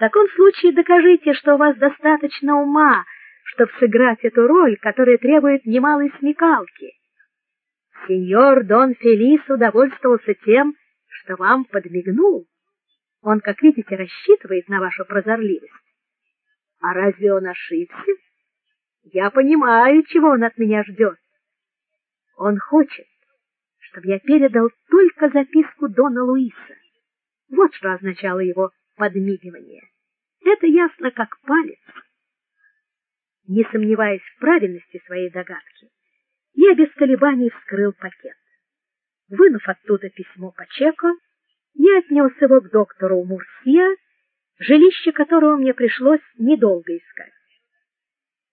таком случае докажите, что у вас достаточно ума, чтобы сыграть эту роль, которая требует немалой смекалки. Сеньор Дон Фелис удовольствовался тем, что вам подмигнул. Он, как видите, рассчитывает на вашу прозорливость. А разве он ошибся? Я понимаю, чего он от меня ждет. Он хочет, чтобы я передал только записку Дона Луиса. Вот что означало его подмигивание. Это ясно как палец. Не сомневаясь в правильности своей догадки, я без колебаний вскрыл пакет. Вынув оттуда письмо по чеку, я отнес его к доктору Мурсия, жилище которого мне пришлось недолго искать.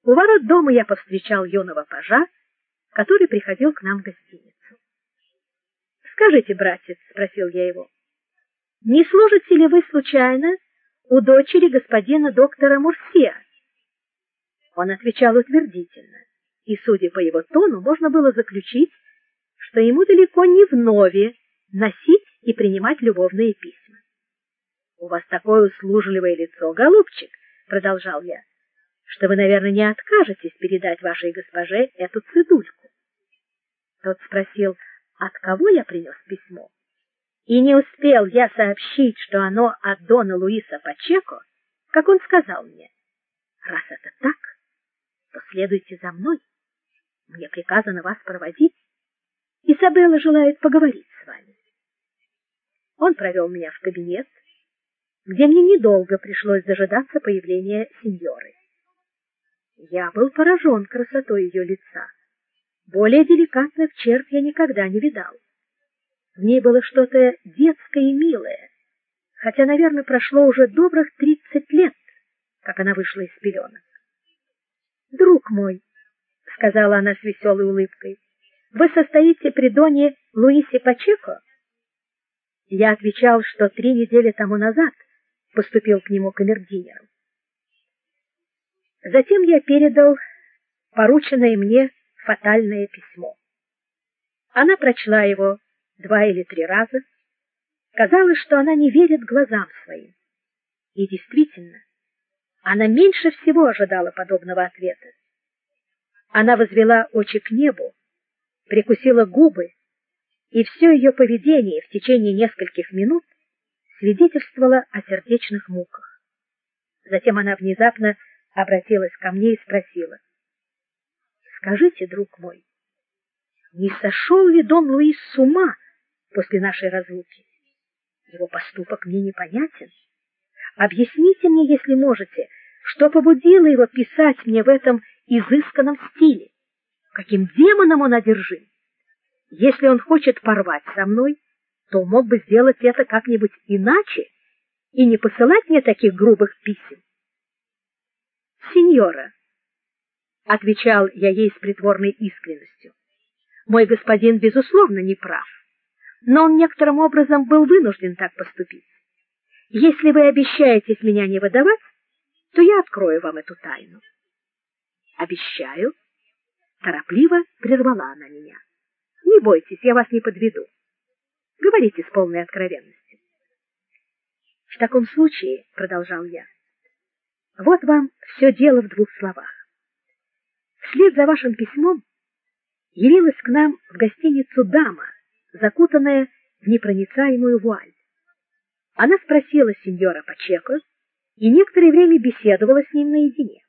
У ворот дома я повстречал юного пажа, который приходил к нам в гостиницу. "Скажите, братец", спросил я его. "Не служите ли вы случайно у дочери господина доктора Мурсия?" Он отвечал утвердительно, и, судя по его тону, можно было заключить, что ему далеко не вновь носить и принимать любовные письма. У вас такое услужливое лицо, голубчик, продолжал я, что вы, наверное, не откажетесь передать вашей госпоже эту цедульку. Тот спросил, от кого я принес письмо. И не успел я сообщить, что оно от дона Луиса Пачеко, как он сказал мне: "Раз это так, то следуйте за мной. Мне приказано вас проводить. Изабелла желает поговорить с вами". Он провел меня в кабинет, где мне недолго пришлось дожидаться появления сеньоры. Я был поражен красотой ее лица. Более деликатных черт я никогда не видал. В ней было что-то детское и милое, хотя, наверное, прошло уже добрых тридцать лет, как она вышла из пеленок. "Друг мой", сказала она с веселой улыбкой. "Вы состоите при доне Луисе Пачеко?" Я отвечал, что три недели тому назад поступил к нему камердинером. Затем я передал порученное мне фатальное письмо. Она прочла его два или три раза. Казалось, что она не верит глазам своим. И действительно, она меньше всего ожидала подобного ответа. Она возвела очи к небу, прикусила губы и все ее поведение в течение нескольких минут свидетельствовало о сердечных муках. Затем она внезапно обратилась ко мне и спросила: "Скажите, друг мой, не сошел ли Дон Луис с ума после нашей разлуки? Его поступок мне непонятен. Объясните мне, если можете, что побудило его писать мне в этом изысканном стиле? Каким демоном он одержим?" Если он хочет порвать со мной, то мог бы сделать это как-нибудь иначе и не посылать мне таких грубых писем. Сеньора, отвечал я ей с притворной искренностью. Мой господин безусловно не прав, но он некоторым образом был вынужден так поступить. Если вы обещаетесь меня не выдавать, то я открою вам эту тайну. Обещаю, торопливо прервала она меня. Не бойтесь, я вас не подведу. Говорите с полной откровенностью. В таком случае, продолжал я. Вот вам все дело в двух словах. Вслед за вашим письмом явилась к нам в гостиницу дама, закутанная в непроницаемую вуаль. Она спросила сеньора Пачеко и некоторое время беседовала с ним наедине.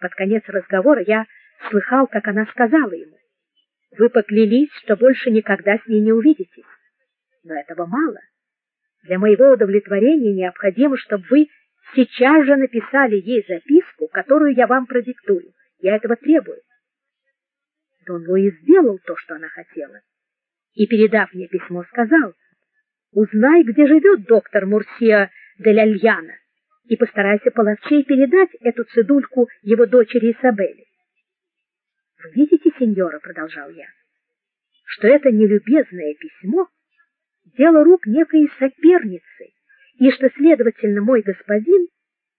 Под конец разговора я слыхал, как она сказала ему: вы поклялись, что больше никогда с ней не увидитесь. Но этого мало. Для моего удовлетворения необходимо, чтобы вы сейчас же написали ей записку, которую я вам продиктую. Я этого требую. Дон Луис сделал то, что она хотела, и, передав мне письмо, сказал: "Узнай, где живет доктор Мурсия де Лальяна, и постарайся половчей передать эту цедульку его дочери Исабелле. Вы видите, сеньора, продолжал я, что это нелюбезное письмо дело рук некой соперницы, и что, следовательно, мой господин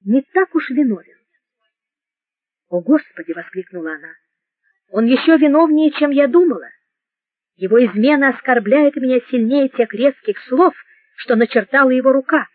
не так уж виновен. О, господи, воскликнула она. Он еще виновнее, чем я думала. Его измена оскорбляет меня сильнее тех резких слов, что начертала его рука.